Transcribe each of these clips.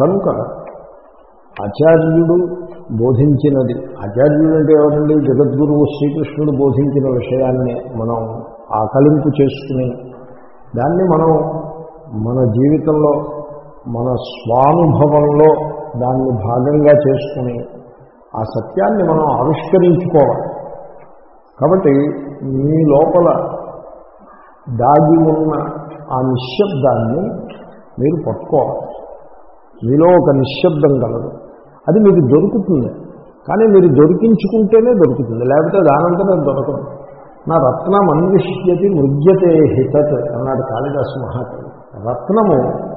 కనుక ఆచార్యుడు బోధించినది. ఆచార్యుడు అంటే ఎవరండి? జగద్గురువు శ్రీకృష్ణుడు బోధించిన విషయాన్ని మనం ఆకలింపు చేసుకుని దాన్ని మనం మన జీవితంలో మన స్వానుభవంలో దాన్ని భాగంగా చేసుకుని ఆ సత్యాన్ని మనం ఆవిష్కరించుకోవాలి. కాబట్టి మీ లోపల దాగి ఉన్న ఆ నిశ్శబ్దాన్ని మీరు పట్టుకోవాలి. మీలో ఒక నిశ్శబ్దం కలదు. అది మీకు దొరుకుతుంది. కానీ మీరు దొరికించుకుంటేనే దొరుకుతుంది. లేకపోతే దానంతనే దొరకదు. నా రత్నం అన్విష్యతి మృగ్యతే హితత్ అన్నాడు కాళిదాసు మహాకవి. రత్నము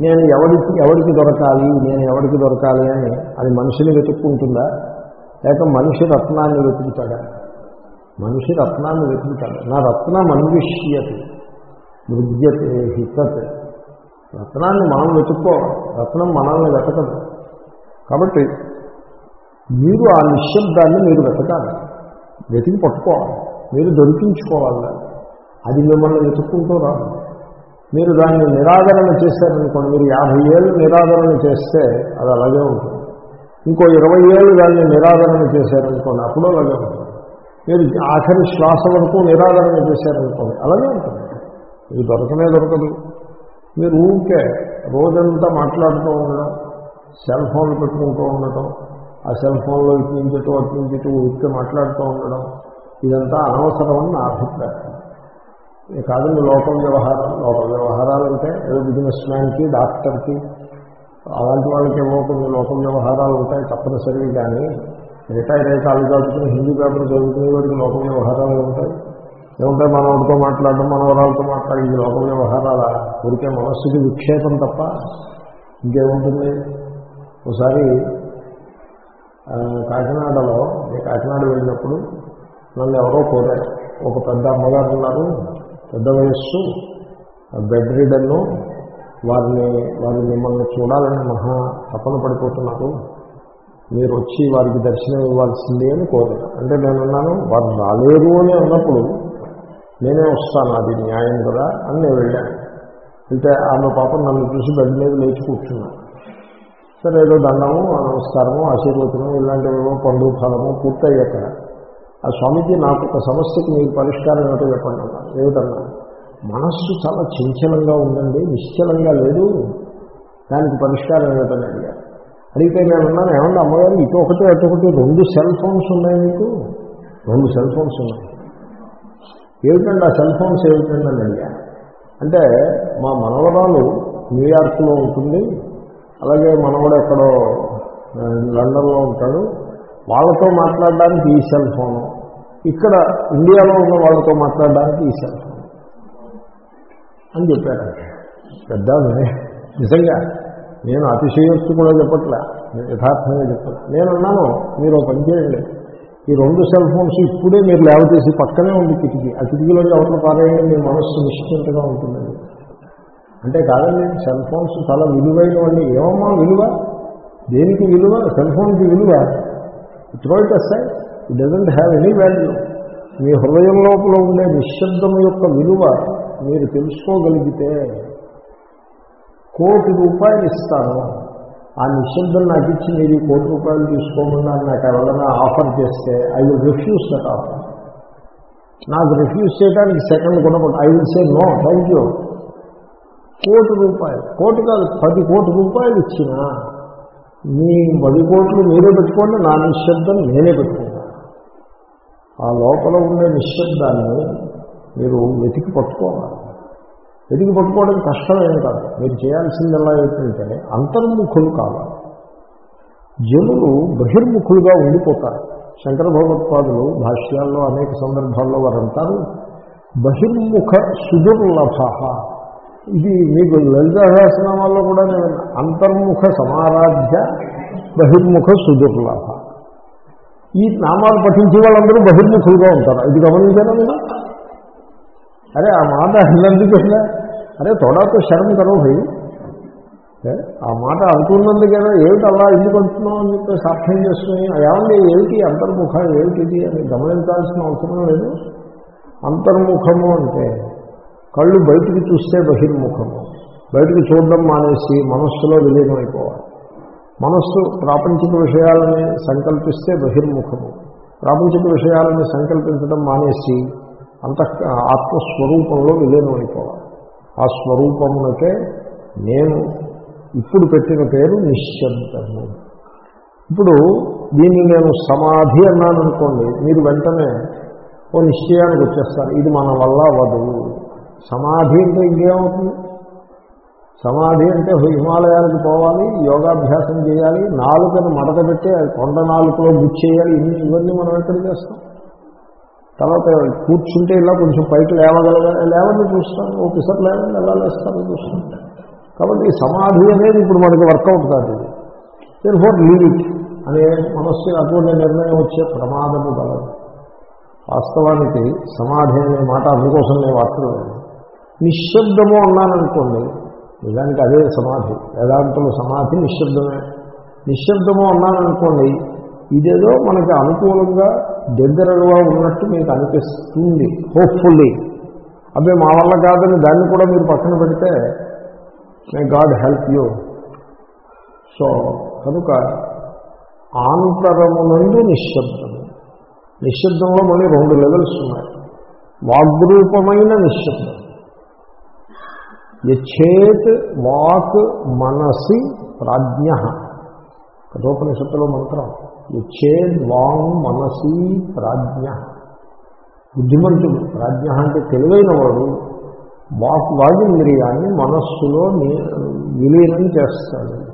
నేను ఎవరికి ఎవరికి దొరకాలి నేను ఎవరికి దొరకాలి అని అది మనిషిని వెతుక్కుంటుందా? లేక మనిషి రత్నాన్ని వెతుకుతాడా? మనిషి రత్నాన్ని వెతుకుతాడు? నా రత్నం అన్విష్యతి మృగ్యతే హితత్ రత్నాన్ని మనం వెతుక్కోవాలి రత్నం మనల్ని వెతకదు. కాబట్టి మీరు ఆ నిశ్శబ్దాన్ని మీరు వెతకాలి. వెతికి పట్టుకోవాలి మీరు దొరికించుకోవాలి. అది మిమ్మల్ని వెతుక్కుంటూ రాదు. మీరు దాన్ని నిరాదరణ చేశారనుకోండి మీరు యాభై ఏళ్ళు నిరాదరణ చేస్తే అది అలాగే ఉంటుంది. ఇంకో ఇరవై ఏళ్ళు దాన్ని నిరాదరణ చేశారనుకోండి అప్పుడు అలాగే ఉంటుంది. మీరు ఆఖరి శ్వాస వరకు నిరాదరణ చేశారనుకోండి అలాగే ఉంటుంది. ఇది దొరకనే దొరకదు. మీరు ఊరికే రోజంతా మాట్లాడుతూ ఉండడం సెల్ ఫోన్లు పెట్టుకుంటూ ఉండటం ఆ సెల్ ఫోన్లో ఇటు నుంచి ఇటు అటు నుంచి ఇటు ఊరికే మాట్లాడుతూ ఉండడం ఇదంతా అనవసరం అని నా అభిప్రాయం. కాదండి లోకల్ వ్యవహారం లోకల్ వ్యవహారాలు అంటే ఏదో బిజినెస్ మ్యాన్కి డాక్టర్కి అలాంటి వాళ్ళకి ఏవో కొన్ని లోకల్ వ్యవహారాలు ఉంటాయి తప్పనిసరిగా కానీ రిటైర్ అయ్యే కాలు కాచుకుని హిందీ పేపర్ చదువుకునే వాడికి లోకల్ వ్యవహారాలు ఉంటాయి ఏముంటాయి మనవాడితో మాట్లాడడం మనవరాలతో మాట్లాడి ఈ లోక వ్యవహారాల ఊరికే మనస్సుకి విక్షేపం తప్ప ఇంకేముంటుంది? ఒకసారి కాకినాడలో నేను కాకినాడ వెళ్ళినప్పుడు నన్ను ఎవరో కోరారు. ఒక పెద్ద అమ్మగారు ఉన్నారు పెద్ద వయస్సు బెడ్ రీడర్ను వారిని వారిని మిమ్మల్ని చూడాలని మహా తపన పడిపోతున్నారు. మీరు వచ్చి వారికి దర్శనం ఇవ్వాల్సిందే అని కోరారు. అంటే నేనున్నాను వారు రాలేరు అని అన్నప్పుడు నేనే వస్తాను అది న్యాయం కదా అని నేను వెళ్ళాను వెళ్తే ఆమె పాపం నన్ను చూసి బెడ్ మీద లేచి కూర్చున్నాను సరే ఏదో దండము నమస్కారము ఆశీర్వచనం ఇలాంటివేవో పండు ఫలము పూర్తయ్యాక ఆ స్వామీజీ నాకు ఒక సమస్యకి మీకు పరిష్కారం ఏమిటో చెప్పండి అన్నారు. ఏమిటన్నా? మనస్సు చాలా చంచలంగా ఉందండి నిశ్చలంగా లేదు. దానికి పరిష్కారం ఏమిటని అడిగారు. అడిగితే నేను అన్నాను ఏమన్నా అమ్మగారు ఇటు ఒకటి అటు ఒకటి రెండు సెల్ ఫోన్స్ ఉన్నాయి మీకు? రెండు సెల్ ఫోన్స్ ఉన్నాయి. ఏమిటండి ఆ సెల్ ఫోన్స్ ఏమిటండి అని అంటే మా మనవరాలు న్యూయార్క్లో ఉంటుంది అలాగే మనవడు ఎక్కడో లండన్లో ఉంటాడు. వాళ్ళతో మాట్లాడడానికి ఈ సెల్ ఫోను. ఇక్కడ ఇండియాలో ఉన్న వాళ్ళతో మాట్లాడడానికి ఈ సెల్ ఫోన్. అని చెప్పారు. పెద్ద నిజంగా నేను అతిశయోక్తి కూడా చెప్పట్లే యథార్థంగా చెప్పట్లే. నేను అన్నాను మీరు ఒక పని చేయండి. ఈ రెండు సెల్ ఫోన్స్ ఇప్పుడే మీరు లేవతీసి పక్కనే ఉంది కిటికీ ఆ కిటికీలో ఎవరిని పారేయండి మీ మనస్సు నిశ్చింతగా ఉంటుందండి అంటే కాదండి సెల్ ఫోన్స్ చాలా విలువైనవండి. ఏమమ్మా విలువ? దేనికి విలువ? సెల్ ఫోన్కి విలువ? Throw it aside it doesn't have any value మీ హృదయం లోపల ఉండే నిశ్శబ్దం యొక్క విలువ మీరు తెలుసుకోగలిగితే కోటి రూపాయలు ఇస్తాను. ఆ నిశ్శబ్దం నాకు ఇచ్చి మీరు కోటి రూపాయలు తీసుకోమన్నా నాకు ఎవరైనా ఆఫర్ చేస్తే I will refuse that offer నాకు రిఫ్యూజ్ చేయడానికి సెకండ్ కూడా I will say no thank you కోటి రూపాయలు కోటి కాదు పది కోటి రూపాయలు ఇచ్చినా మీ పది కోట్లు మీరే పెట్టుకోండి నా నిశ్శబ్దం నేనే పెట్టుకుంటాను ఆ లోపల ఉండే నిశ్శబ్దాన్ని మీరు వెతికి పట్టుకోవాలి. వెతికి పట్టుకోవడం కష్టమేం కాదు. మీరు చేయాల్సిందల్లా ఏంటంటే అంతర్ముఖులు కావాలి. జనులు బహిర్ముఖులుగా ఉండిపోతారు. శంకర భగవత్పాదులు భాష్యాల్లో అనేక సందర్భాల్లో వారు అంటారు బహిర్ముఖ సుదుర్లభ. ఇది మీకు లలిత సహస్రనామాల్లో కూడా నేను అంతర్ముఖ సమారాధ్య బహిర్ముఖ సుదుర్లభ. ఈ నామాలు పఠించే వాళ్ళందరూ బహిర్ముఖులుగా ఉంటారు. ఇది గమనించారా మీరు? అరే ఆ మాట అన్నందుకన్నా అరే తోడాతో శరం కరో భయ్. ఏ? ఆ మాట అంటున్నది ఏమిటి అలా ఎందుకు అంటున్నావు అని చెప్పేసి అర్థం చేసుకుని ఏమండి ఏమిటి అంతర్ముఖం? ఏమిటిది అని గమనించాల్సిన అవసరం లేదు. అంతర్ముఖము అంటే కళ్ళు బయటికి చూస్తే బహిర్ముఖము. బయటికి చూడడం మానేసి మనస్సులో విలీనమైపోవాలి. మనస్సు ప్రాపంచిక విషయాలని సంకల్పిస్తే బహిర్ముఖము. ప్రాపంచిక విషయాలని సంకల్పించడం మానేసి అంత ఆత్మస్వరూపంలో విలీనమైపోవాలి. ఆ స్వరూపమునకే నేను ఇప్పుడు పెట్టిన పేరు నిశ్శబ్దము. ఇప్పుడు దీన్ని నేను సమాధి అన్నాను అనుకోండి మీరు వెంటనే ఓ నిశ్చయానికి వచ్చేస్తారు ఇది మన వల్ల అవ్వదు సమాధి అంటే ఇంకేమవుతుంది? సమాధి అంటే హిమాలయానికి పోవాలి యోగాభ్యాసం చేయాలి నాలుకను మడత పెట్టి కొండ నాలుకలో గుచ్చేయాలి ఇన్ని ఇవన్నీ మనం ఎక్కడ చేస్తాం? తర్వాత కూర్చుంటే ఇలా కొంచెం పైకి లేవగలగా లేవని చూస్తాను. ఒకసారి లేవని ఎలా లేస్తాను చూస్తాను. కాబట్టి సమాధి అనేది ఇప్పుడు మనకి వర్కౌట్ కాదు ఇది. ఫోర్ లీవ్ ఇట్ అనే మనస్సు అటువంటి నిర్ణయం వచ్చే ప్రమాదము కలదు వాస్తవానికి సమాధి అనే మాట అందుకోసం నేను వాడుతున్నాను. నిశ్శబ్దము అన్నాననుకోండి నిజానికి అదే సమాధి. వేదాంతుల సమాధి నిశ్శబ్దమే. నిశ్శబ్దము అన్నాననుకోండి ఇదేదో మనకి అనుకూలంగా దగ్గరగా ఉన్నట్టు మీకు అనిపిస్తుంది హోప్ఫుల్లీ అదే మా వల్ల కాదని దాన్ని కూడా మీరు పక్కన పెడితే may God help you so కనుక ఆంతరమునందు నిశ్శబ్దం నిశ్శబ్దంలో మళ్ళీ రెండు లెవెల్స్ ఉన్నాయి. వాగ్రూపమైన నిశ్శబ్దం. యచ్చేత్ వాక్ మనసి ప్రాజ్ఞ. కఠోపనిషత్తులో మంత్రం. యచ్చేద్ మనసి ప్రాజ్ఞ. బుద్ధిమంతుడు ప్రాజ్ఞ అంటే తెలివైన వాడు వాక్ వాగింద్రియాన్ని మనస్సులో విలీనం చేస్తాడు.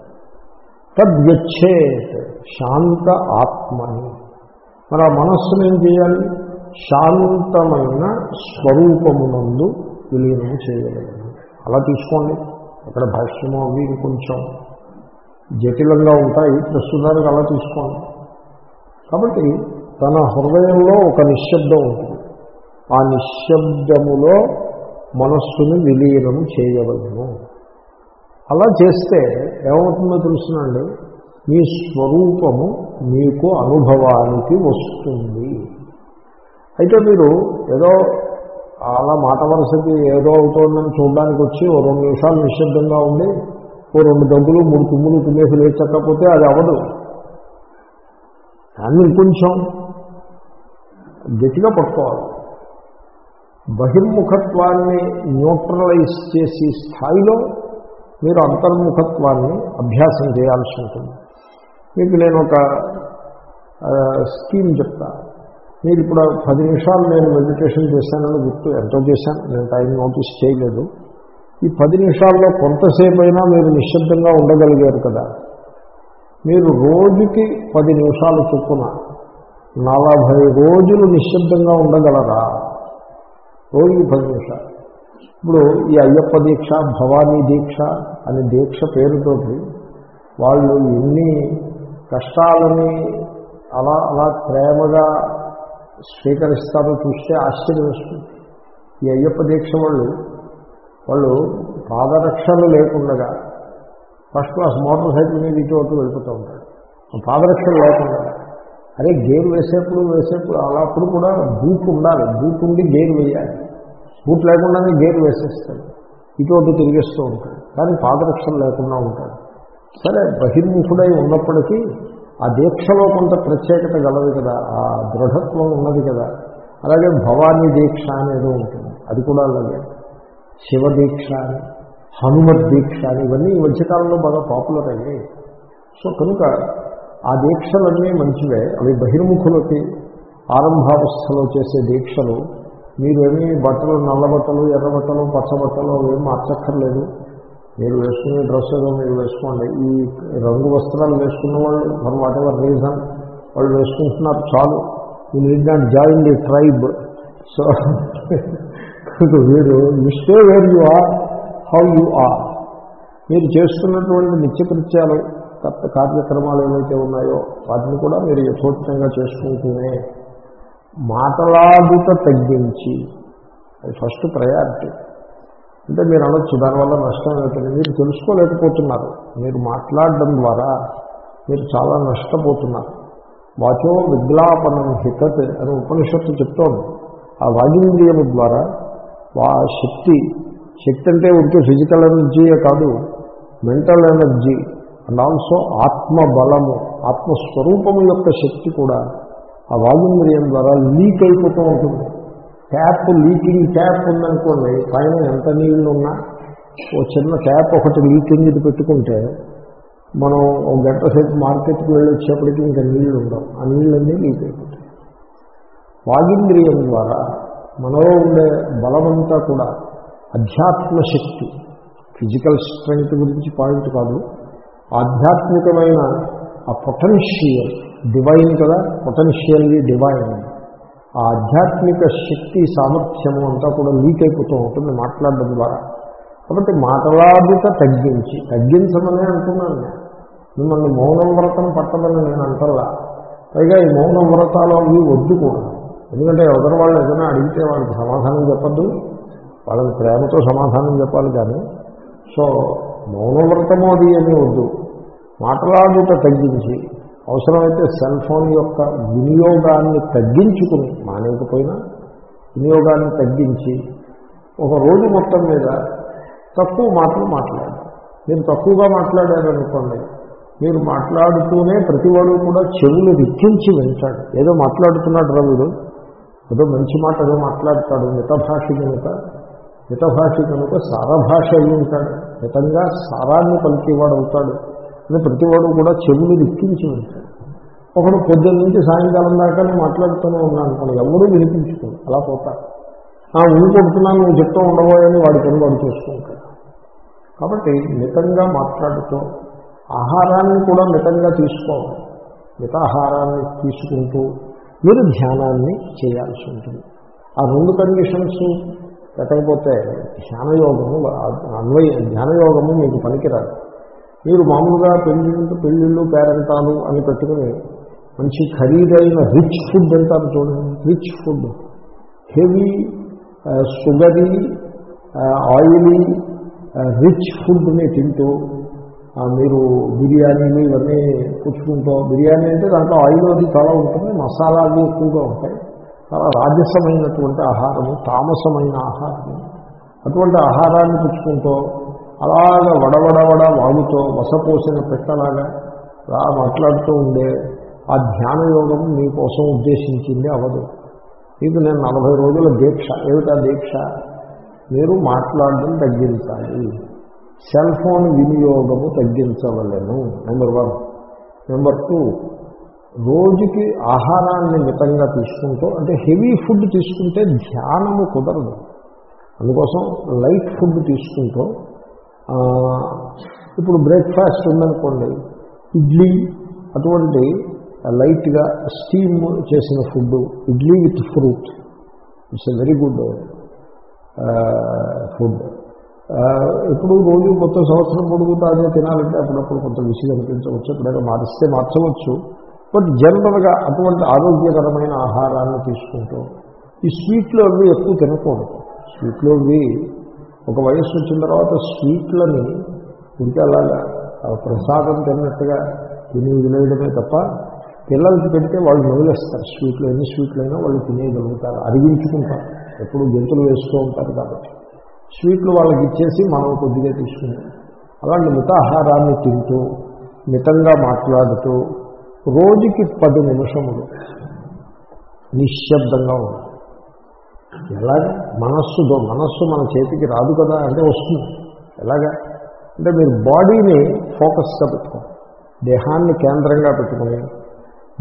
తద్యచ్చేత్ శాంత ఆత్మని. మరి ఆ మనస్సును ఏం చేయాలి? శాంతమైన స్వరూపమునందు విలీనం చేయగలదు అలా తీసుకోండి. అక్కడ భాష్యము అవి కొంచెం జటిలంగా ఉంటాయి. ప్రస్తుతానికి అలా తీసుకోండి. కాబట్టి తన హృదయంలో ఒక నిశ్శబ్దం ఉంటుంది. ఆ నిశ్శబ్దములో మనస్సును విలీనం చేయవలను. అలా చేస్తే ఏమవుతుందో తెలుసునండి? మీ స్వరూపము మీకు అనుభవానికి వస్తుంది. అయితే మీరు ఏదో అలా మాట వరుసకి ఏదో అవుతుందని చూడడానికి వచ్చి ఓ రెండు నిమిషాలు నిశ్శబ్దంగా ఉండి ఓ రెండు దగ్గులు మూడు తుమ్ములు తుమ్మేసి లేచకపోతే అది అవ్వదు. దాన్ని ఇంకొంచెం గట్టిగా పట్టుకోవాలి. బహిర్ముఖత్వాన్ని న్యూట్రలైజ్ చేసే స్థాయిలో మీరు అంతర్ముఖత్వాన్ని అభ్యాసం చేయాల్సి ఉంటుంది. మీకు నేను ఒక స్కీమ్ చెప్తా. మీరు ఇప్పుడు పది నిమిషాలు నేను మెడిటేషన్ చేశానని గుర్తు ఎంతో చేశాను. నేను టైం నోటీస్ చేయలేదు. ఈ పది నిమిషాల్లో కొంతసేపు అయినా మీరు నిశ్శబ్దంగా ఉండగలిగారు కదా. మీరు రోజుకి పది నిమిషాలు చొప్పున నలభై రోజులు నిశ్శబ్దంగా ఉండగలరా? రోజుకి పది నిమిషాలు. ఇప్పుడు ఈ అయ్యప్ప దీక్ష భవానీ దీక్ష అనే దీక్ష పేరుతోటి వాళ్ళు ఎన్ని కష్టాలని అలా అలా ప్రేమగా స్వీకరిస్తారో చూస్తే ఆశ్చర్యం వస్తుంది ఈ అయ్యప్ప దీక్ష వాళ్ళు వాళ్ళు పాదరక్షలు లేకుండా ఫస్ట్ క్లాస్ మోటార్ సైకిల్ మీద ఇటు అటు వెళ్ళిపోతూ ఉంటాడు. పాదరక్షలు లేకుండా అరే గేర్ వేసేప్పుడు వేసేప్పుడు అలా అప్పుడు కూడా బూట్ ఉండాలి. బూట్ ఉండి గేర్ వేయాలి. బూట్ లేకుండానే గేర్ వేసేస్తాడు. ఇటు అటు తిరిగేస్తూ ఉంటాడు. కానీ పాదరక్షలు లేకుండా ఉంటాడు. సరే బహిర్ముఖుడై ఉన్నప్పటికీ ఆ దీక్షలో కొంత ప్రత్యేకత గలదు కదా. ఆ దృఢత్వం ఉన్నది కదా. అలాగే భవానీ దీక్ష అనేది ఉంటుంది. అది కూడా అలాగే. శివ దీక్ష అని హనుమత్ దీక్ష అని ఇవన్నీ ఈ మధ్యకాలంలో బాగా పాపులర్ అయ్యాయి. సో కనుక ఆ దీక్షలన్నీ మంచివే. అవి బహిర్ముఖులకి ఆరంభావస్థలో చేసే దీక్షలు. మీరేమీ బట్టలు నల్ల బట్టలు ఎర్ర బట్టలు పచ్చ బట్టలు ఏం మార్చక్కర్లేదు. మీరు వేసుకునే డ్రెస్ ఏదో మీరు వేసుకోండి. ఈ రంగు వస్త్రాలు వేసుకున్న వాళ్ళు ఫర్ వాట్ ఎవర్ రీజన్ వాళ్ళు వేసుకుంటున్నారు చాలు. You need not join the tribe so మీరు మిస్టే where you are how you are. మీరు చేస్తున్నటువంటి నిత్యకృత్యాలు కొత్త కార్యక్రమాలు ఏవైతే ఉన్నాయో వాటిని కూడా మీరు యథోచితంగా చేసుకుంటూనే మాటలాడుట తగ్గించి అది ఫస్ట్ ప్రయారిటీ అంటే మీరు అనొచ్చు దానివల్ల నష్టం ఏమిటండి మీరు తెలుసుకోలేకపోతున్నారు. మీరు మాట్లాడడం ద్వారా మీరు చాలా నష్టపోతున్నారు. వాచో విజ్ఞాపనం హితత్ అని ఉపనిషత్తు చెప్తోంది. ఆ వాగింద్రియము ద్వారా వా శక్తి శక్తి అంటే ఉంటే ఫిజికల్ ఎనర్జీయే కాదు మెంటల్ ఎనర్జీ అండ్ ఆల్సో ఆత్మబలము ఆత్మస్వరూపము యొక్క శక్తి కూడా ఆ వాయుంద్రియం ద్వారా లీక్ అయిపోతూ ఉంటుంది. ట్యాప్ లీకింగ్ ట్యాప్ ఉందనుకోండి పైన ఎంత నీళ్ళు ఉన్నా ఓ చిన్న ట్యాప్ ఒకటి లీకింగ్ ఇది పెట్టుకుంటే మనం ఒక గంట సేపు మార్కెట్కి వెళ్ళి వచ్చేప్పటికి ఇంకా నీళ్ళు ఉండవు. ఆ నీళ్ళన్నీ లీక్ అయిపోతాయి. వాగింద్రియం ద్వారా మనలో ఉండే బలమంతా కూడా అధ్యాత్మ శక్తి ఫిజికల్ స్ట్రెంగ్త్ గురించి పాయింట్ కాదు. ఆధ్యాత్మికమైన ఆ పొటెన్షియల్ డివైన్ కదా పొటెన్షియల్లీ డివైన్ ఆ ఆధ్యాత్మిక శక్తి సామర్థ్యము అంతా కూడా లీక్ అయిపోతూ ఉంటుంది మాట్లాడడం ద్వారా. కాబట్టి మాటలాడుట తగ్గించి తగ్గించమనే అంటున్నాను నేను. మిమ్మల్ని మౌనం వ్రతం పట్టమని నేను అంటల్లా. పైగా ఈ మౌనం వ్రతాలు అవి వద్దు కూడా. ఎందుకంటే ఎవరి వాళ్ళు ఏదైనా అడిగితే వాళ్ళకి సమాధానం చెప్పద్దు. వాళ్ళని ప్రేమతో సమాధానం చెప్పాలి కానీ సో మౌనవ్రతము అది అని వద్దు. మాట్లాడుట తగ్గించి అవసరమైతే సెల్ ఫోన్ యొక్క వినియోగాన్ని తగ్గించుకుని మానేకపోయినా వినియోగాన్ని తగ్గించి ఒక రోజు మొత్తం మీద తక్కువ మాటలు మాట్లాడాలి మీరు తక్కువగా మాట్లాడారనుకోండి మీరు మాట్లాడుతూనే ప్రతివాడు కూడా చెవులు రిక్కించి వింటాడు. ఏదో మాట్లాడుతున్నాడు రవిడు ఏదో మంచి మాట ఏదో మాట్లాడతాడు మితభాష కనుక మితభాష కనుక సారభాష అయి ఉంటాడు మితంగా సారాన్ని పలికేవాడు అవుతాడు అని ప్రతివాడు కూడా చెవులు రిక్కించి ఉంటాడు. ఒకడు పొద్దున్న నుంచి సాయంకాలం దాకా నేను మాట్లాడుతూనే ఉన్నాను. మనం ఎవరూ వినిపించుకోడు. అలా పోతాడు. ఆ ఉండి కొడుతున్నాను నువ్వు చెప్తూ ఉండబోయని వాడి పని వాడు చేసుకుంటాడు. కాబట్టి మితంగా మాట్లాడుతూ ఆహారాన్ని కూడా మితంగా తీసుకోవాలి. మితాహారాన్ని తీసుకుంటూ మీరు ధ్యానాన్ని చేయాల్సి ఉంటుంది. ఆ రెండు కండిషన్స్ పెట్టకపోతే ధ్యానయోగము అన్వయ ధ్యానయోగము మీకు పనికిరాదు. మీరు మామూలుగా పెళ్ళిళ్ళు పెళ్ళిళ్ళు పేరెంటాలు అని పెట్టుకుని మంచి ఖరీదైన రిచ్ ఫుడ్ అంటారు చూడండి. Rich food. Heavy sugary oily rich ఫుడ్ని తింటూ మీరు బిర్యానీలు ఇవన్నీ పుచ్చుకుంటూ బిర్యానీ అంటే దాంట్లో ఆయిల్ అది చాలా ఉంటుంది మసాలాలు ఎక్కువగా ఉంటాయి. చాలా రాజసమైనటువంటి ఆహారము తామసమైన ఆహారము. అటువంటి ఆహారాన్ని పుచ్చుకుంటూ అలాగ వడవడవడ వాగుతో వసపోసిన పెట్టలాగా అలా మాట్లాడుతూ ఉండే ఆ ధ్యాన యోగం మీకోసం ఉద్దేశించింది అవదు ఇది నేను నలభై రోజుల దీక్ష. ఏమిటా దీక్ష? మీరు మాట్లాడడం తగ్గించాలి. సెల్ ఫోన్ వినియోగము తగ్గించవలను. Number one. నెంబర్ టూ రోజుకి ఆహారాన్ని మితంగా తీసుకుంటూ అంటే హెవీ ఫుడ్ తీసుకుంటే ధ్యానము కుదరదు. అందుకోసం లైట్ ఫుడ్ తీసుకుంటూ ఇప్పుడు బ్రేక్ఫాస్ట్ ఉందనుకోండి ఇడ్లీ అటువంటి లైట్గా స్టీమ్ చేసిన food idli with fruit it's a very good food. ఇప్పుడు రోజు కొత్త సంవత్సరం పొడుగుతా అదే తినాలంటే అప్పుడప్పుడు కొంత విసిగి అనిపించవచ్చు ఎప్పుడైనా మారిస్తే మార్చవచ్చు. బట్ జనరల్గా అటువంటి ఆరోగ్యకరమైన ఆహారాన్ని తీసుకుంటూ ఈ స్వీట్లు అవి ఎక్కువ తినకూడదు. స్వీట్లు అవి ఒక వయస్సు వచ్చిన తర్వాత స్వీట్లని ఇంకా అలాగా ప్రసాదం తిన్నట్టుగా తిని వినేయడమే తప్ప పిల్లలకి పెడితే వాళ్ళు మొదలేస్తారు స్వీట్లు ఎన్ని స్వీట్లు అయినా వాళ్ళు తినేయగలుగుతారు అరిగించుకుంటారు. ఎప్పుడు గెంతులు వేస్తూ ఉంటారు కాబట్టి. స్వీట్లు వాళ్ళకి ఇచ్చేసి మనం కొద్దిగా తీసుకుంటాం అలాంటి మితాహారాన్ని తింటూ మితంగా మాట్లాడుతూ రోజుకి పది నిమిషములు. నిశ్శబ్దంగా ఉంది. ఎలాగా మనస్సు మనస్సు మన చేతికి రాదు కదా అంటే వస్తుంది. ఎలాగా? అంటే మీరు బాడీని ఫోకస్గా పెట్టుకోండి. దేహాన్ని కేంద్రంగా పెట్టుకుని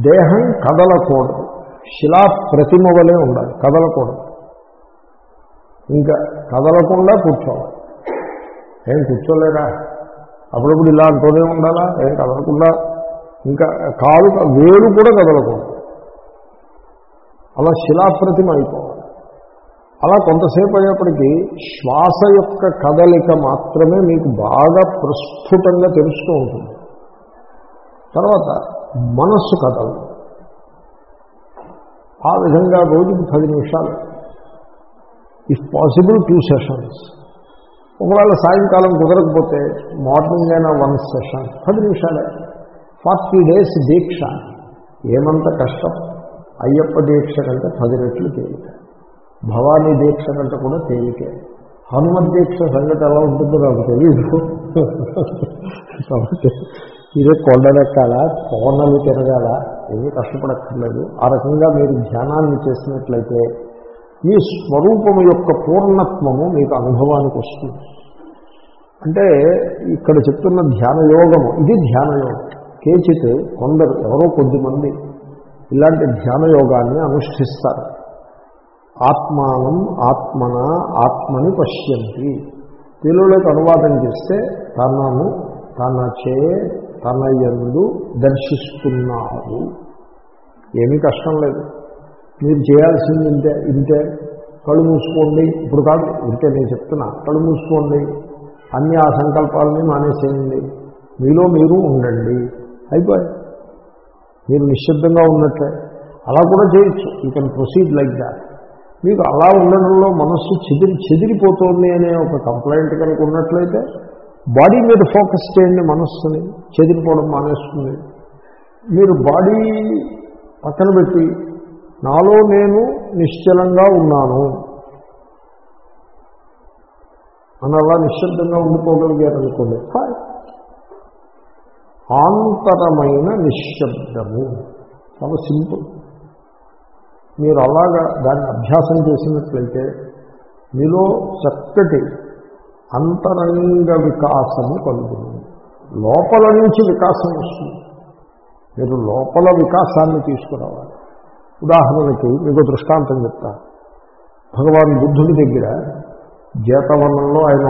దేహం కదలకూడదు. శిలా ప్రతిమ వలె ఉండాలి. కదలకూడదు. ఇంకా కదలకుండా కూర్చోవాలి. ఏం కూర్చోలేరా అప్పుడప్పుడు ఇలా అంటూనే ఉండాలా? ఏం కదలకుండా ఇంకా కాలు వేలు కూడా కదలకూడదు. అలా శిలాప్రతిమ అయిపోవాలి. అలా కొంతసేపు అయ్యేప్పటికీ శ్వాస యొక్క కదలిక మాత్రమే మీకు బాగా ప్రస్ఫుటంగా తెలుస్తూ ఉంటుంది. తర్వాత మనస్సు కదలదు. ఆ విధంగా రోజుకి పది నిమిషాలు. ఇఫ్ పాసిబుల్ టూ సెషన్స్ ఒకవేళ సాయంకాలం కుదరకపోతే మార్నింగ్ అయినా వన్ సెషన్ పది నిమిషాలే. ఫార్టీ డేస్ దీక్ష. ఏమంత కష్టం? అయ్యప్ప దీక్ష కంటే పది రెట్లు తేలిక. భవానీ దీక్ష కంటే కూడా తేలికే. హనుమత్ దీక్ష సంగతి ఎలా ఉంటుందో నాకు తెలియదు కాబట్టి కొండలెక్కాలా కోనలు తిరగాల ఏమీ కష్టపడక్కర్లేదు. ఆ రకంగా మీరు ధ్యానాన్ని చేసినట్లయితే మీ స్వరూపము యొక్క పూర్ణత్వము మీకు అనుభవానికి వస్తుంది. అంటే ఇక్కడ చెప్తున్న ధ్యాన యోగము ఇది ధ్యాన యోగం కేచిత్ కొందరు ఎవరో కొద్దిమంది ఇలాంటి ధ్యాన యోగాన్ని అనుష్ఠిస్తారు. ఆత్మానం ఆత్మన ఆత్మని పశ్యంతి. తెలుగులోకి అనువాదం చేస్తే తనను తన చే తన దర్శిస్తున్నారు. ఏమీ కష్టం లేదు. మీరు చేయాల్సింది ఇంతే ఇంతే. కళ్ళు మూసుకోండి. ఇప్పుడు కాదు ఇంతే నేను చెప్తున్నా. కళ్ళు మూసుకోండి. అన్ని ఆ సంకల్పాలని మానేసేయండి. మీలో మీరు ఉండండి. అయిపోయి మీరు నిశ్శబ్దంగా ఉన్నట్టే అలా కూడా చేయొచ్చు. You can proceed like that మీకు అలా ఉండడంలో మనస్సు చెదిరి చెదిరిపోతుంది అనే ఒక కంప్లైంట్ కనుక ఉన్నట్లయితే బాడీ మీద ఫోకస్ చేయండి మనస్సుని. చెదిరిపోవడం మానేస్తుంది. మీరు బాడీ పక్కన పెట్టి నాలో నేను నిశ్చలంగా ఉన్నాను. అని అలా నిశ్శబ్దంగా ఉండిపోగలిగారనుకోండి ఫైన్ ఆంతరమైన నిశ్శబ్దము. చాలా సింపుల్. మీరు అలాగా దాన్ని అభ్యాసం చేసినట్లయితే మీలో చక్కటి అంతరంగ వికాసము కలుగుతుంది. లోపల నుంచి వికాసం వస్తుంది. మీరు లోపల వికాసాన్ని తీసుకురావాలి. ఉదాహరణకి మీకు దృష్టాంతం చెప్తా. భగవాన్ బుద్ధుడి దగ్గర జీతవనంలో ఆయన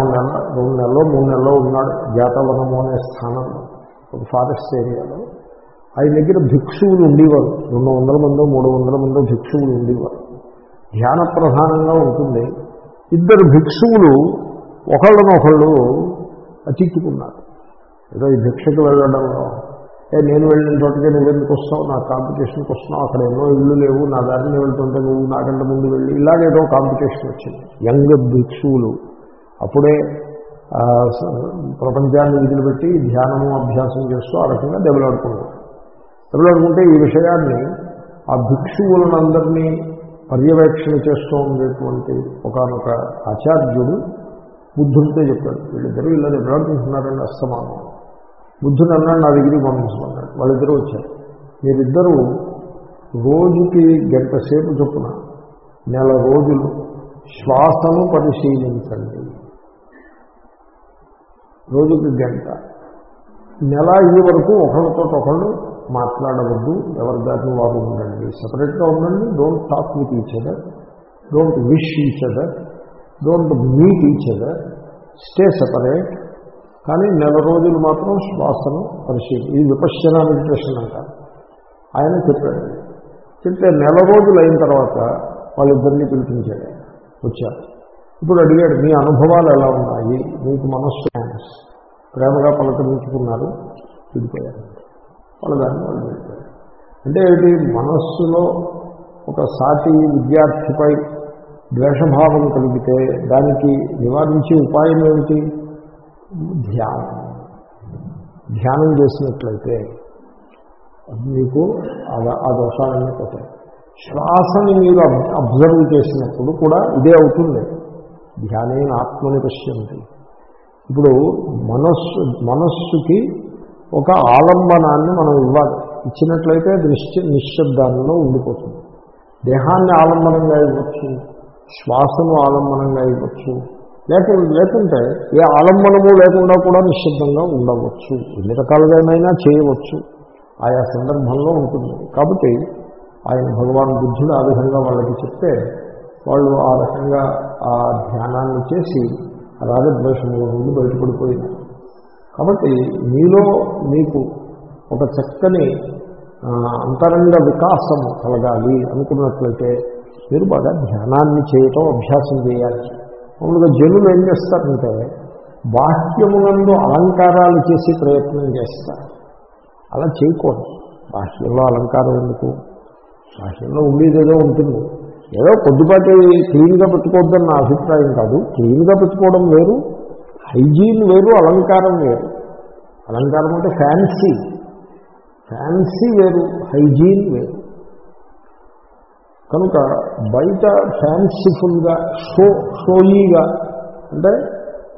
రెండు నెలలో మూడు నెలలో ఉన్నాడు జీతవనము అనే స్థానంలో. ఒక ఫారెస్ట్ ఏరియాలో. ఆయన దగ్గర భిక్షువులు ఉండేవారు. రెండు వందల మందో మూడు వందల మందో భిక్షువులు ఉండేవారు. ధ్యాన ప్రధానంగా ఉంటుంది. ఇద్దరు భిక్షువులు ఒకళ్ళనొకళ్ళు చిక్కుకున్నారు ఏదో ఈ భిక్షకు వెళ్ళడంలో ఏ నేను వెళ్ళిన చోటకే నువ్వు ఎందుకు వస్తావు? నా కాంపిటీషన్కి వస్తున్నావు. అక్కడ ఎన్నో ఇళ్ళు లేవు. నా దారిని వెళ్తుంటే నువ్వు నాకంటే ముందు వెళ్ళి. ఇలాగేదో కాంపిటీషన్ వచ్చింది. యంగ్ భిక్షువులు. అప్పుడే ప్రపంచాన్ని వదిలిపెట్టి ధ్యానము అభ్యాసం చేస్తూ ఆ రకంగా దెబ్బలాడుకున్నారు దెబ్బలాడుకుంటే ఈ విషయాన్ని ఆ భిక్షువులందరినీ పర్యవేక్షణ చేస్తూ ఉండేటువంటి ఒకనొక ఆచార్యుడు బుద్ధుడితో చెప్పాడు. వీళ్ళిద్దరూ ఇలా దెబ్బలాడుకుంటున్నారండి అస్తమానం. బుద్ధుడు అన్నాడు నా దగ్గరికి పంపించమన్నాడు. వాళ్ళిద్దరూ వచ్చారు. మీరిద్దరూ రోజుకి గంట సేపు చొప్పున నెల రోజులు శ్వాసను పరిశీలించండి. రోజుకి గంట. నెల అయ్యే వరకు ఒకళ్ళతో ఒకళ్ళు మాట్లాడవద్దు ఎవరి దారిని వారు ఉండండి. సపరేట్గా ఉండండి don't talk with each other don't wish each other don't meet each other stay separate కానీ నెల రోజులు మాత్రం శ్వాసను పరిశీలి ఇది విపశ్చన మెడిటేషన్ అంటారు ఆయన చెప్పాడు చెప్తే నెల రోజులు అయిన తర్వాత వాళ్ళిద్దరినీ పిలిపించాడు వచ్చారు. ఇప్పుడు అడిగాడు మీ అనుభవాలు ఎలా ఉన్నాయి? మీకు మనస్సు ప్రేమగా పలకరించుకున్నారు విడిపోయారు. వాళ్ళ దాన్ని వాళ్ళు అంటే ఏమిటి? మనస్సులో ఒక సాటి విద్యార్థిపై ద్వేషభావం కలిగితే దానికి నివారించే ఉపాయం ఏమిటి? ధ్యానం. ధ్యానం చేసినట్లయితే మీకు ఆ- దోషాలన్నీ పోతాయి. శ్వాసని మీరు అబ్- అబ్జర్వ్ చేసినప్పుడు కూడా ఇదే అవుతుంది. ధ్యానేన ఆత్మని పశ్యంతి ఇప్పుడు మనస్సు మనస్సుకి ఒక ఆలంబనాన్ని మనం ఇవ్వాలి. ఇచ్చినట్లయితే దృష్టి నిశ్చ నిశ్శబ్దాలలో ఉండిపోతుంది. దేహాన్ని ఆలంబనంగా ఇవ్వచ్చు శ్వాసను ఆలంబనంగా ఇవ్వచ్చు లేక లేకుంటే ఏ ఆలంబనము లేకుండా కూడా నిశ్శబ్దంగా ఉండవచ్చు. ఎన్ని రకాలుగానైనా చేయవచ్చు. ఆయా సందర్భంలో ఉంటుంది. కాబట్టి ఆయన భగవాన్ బుద్ధుడు ఆ విధంగా వాళ్ళకి చెప్తే వాళ్ళు ఆ రకంగా ఆ ధ్యానాన్ని చేసి రాగద్వేషముల నుండి బయటపడిపోయింది. కాబట్టి మీలో మీకు ఒక చక్కని అంతరంగ వికాసము కలగాలి అనుకున్నట్లయితే మీరు బాగా ధ్యానాన్ని చేయటం అభ్యాసం చేయాలి. మామూలుగా జనులు ఏం చేస్తారంటే బాహ్యమునందు అలంకారాలు చేసి ప్రయత్నం చేస్తారు. అలా చేయకూడదు. బాహ్యంలో అలంకారం ఎందుకు? బాహ్యంలో ఉండేదేదో ఉంటుంది. ఏదో కొద్దిపాటి క్లీన్గా పెట్టుకోవద్దని నా అభిప్రాయం కాదు. క్లీన్గా పెట్టుకోవడం వేరు హైజీన్ వేరు అలంకారం వేరు. అలంకారం అంటే ఫ్యాన్సీ. ఫ్యాన్సీ వేరు హైజీన్ వేరు. కనుక బయట ఫ్యాన్సిఫుల్గా షో షోయీగా అంటే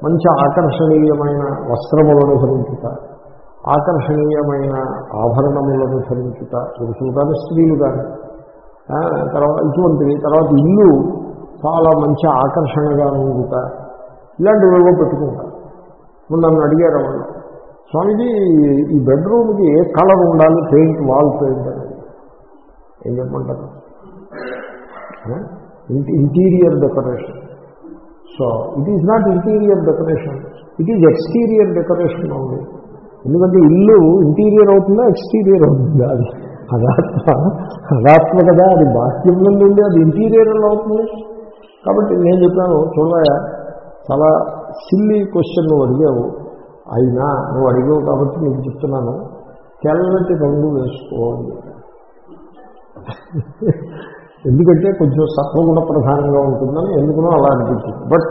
మంచి ఆకర్షణీయమైన వస్త్రములను ధరించుట ఆకర్షణీయమైన ఆభరణములను ధరించుట పురుషులు కానీ స్త్రీలు కానీ తర్వాత ఇటువంటివి తర్వాత ఇల్లు చాలా మంచి ఆకర్షణగా ఉండుట ఇలాంటివి ఏవో పెట్టుకుంటారు. ఇప్పుడు నన్ను అడిగారు వాళ్ళు. స్వామిజీ ఈ బెడ్రూమ్కి ఏ కలర్ ఉండాలి? పెయింట్ వాల్ పెయింట్ అనేది ఏం చెప్పమంటారు? Interior decoration. So it is not interior decoration. It is exterior decoration ఉంది ఎందుకంటే ఇల్లు ఇంటీరియర్ అవుతుందా ఎక్స్టీరియర్ అవుతుందా? అది అదాత్మ అదాత్మ కదా అది బాహ్యంలో ఉండి అది ఇంటీరియర్ అవుతుంది కాబట్టి నేను చెప్పాను చూడగా చాలా సిల్లీ క్వశ్చన్ నువ్వు అడిగావు. అయినా నువ్వు అడిగావు కాబట్టి నీకు చెప్తున్నాను. తెల్లటి రంగు వేసుకోవాలి ఎందుకంటే కొంచెం సత్వగుణ ప్రధానంగా ఉంటుందని ఎందుకునో అలా అనిపించింది. But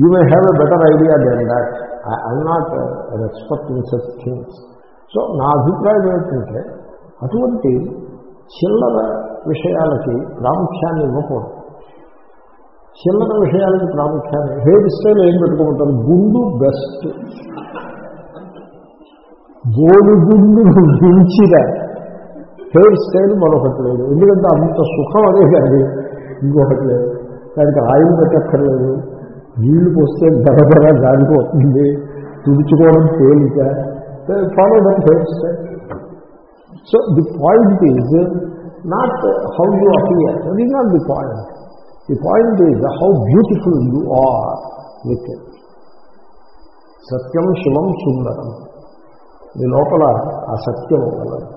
you may have a better idea then that I'm not respect expert in such things so నా అభిప్రాయం ఏంటంటే అటువంటి చిల్లర విషయాలకి ప్రాముఖ్యాన్ని ఇవ్వకూడదు. చిల్లర విషయాలకి ప్రాముఖ్యాన్ని హెయిర్ స్టైల్ ఏం పెట్టుకుంటారు? గుండు బెస్ట్. బోడి గుండు మించిన హెయిర్ స్టైల్ మరొకటి లేదు. ఎందుకంటే అంత సుఖం అదే కానీ ఇంకొకటి లేదు. దానికి ఆయిల్ పెట్టక్కర్లేదు. నీళ్ళు పోస్తే గడగడ జారిపోతుంది తుడుచుకోవడం తేలిక. Follow that hair style. So the point is not how you appear that is not the point the point is how beautiful you are with సత్యం శివం సుందరం మీ లోపల ఆ సత్యం కలదు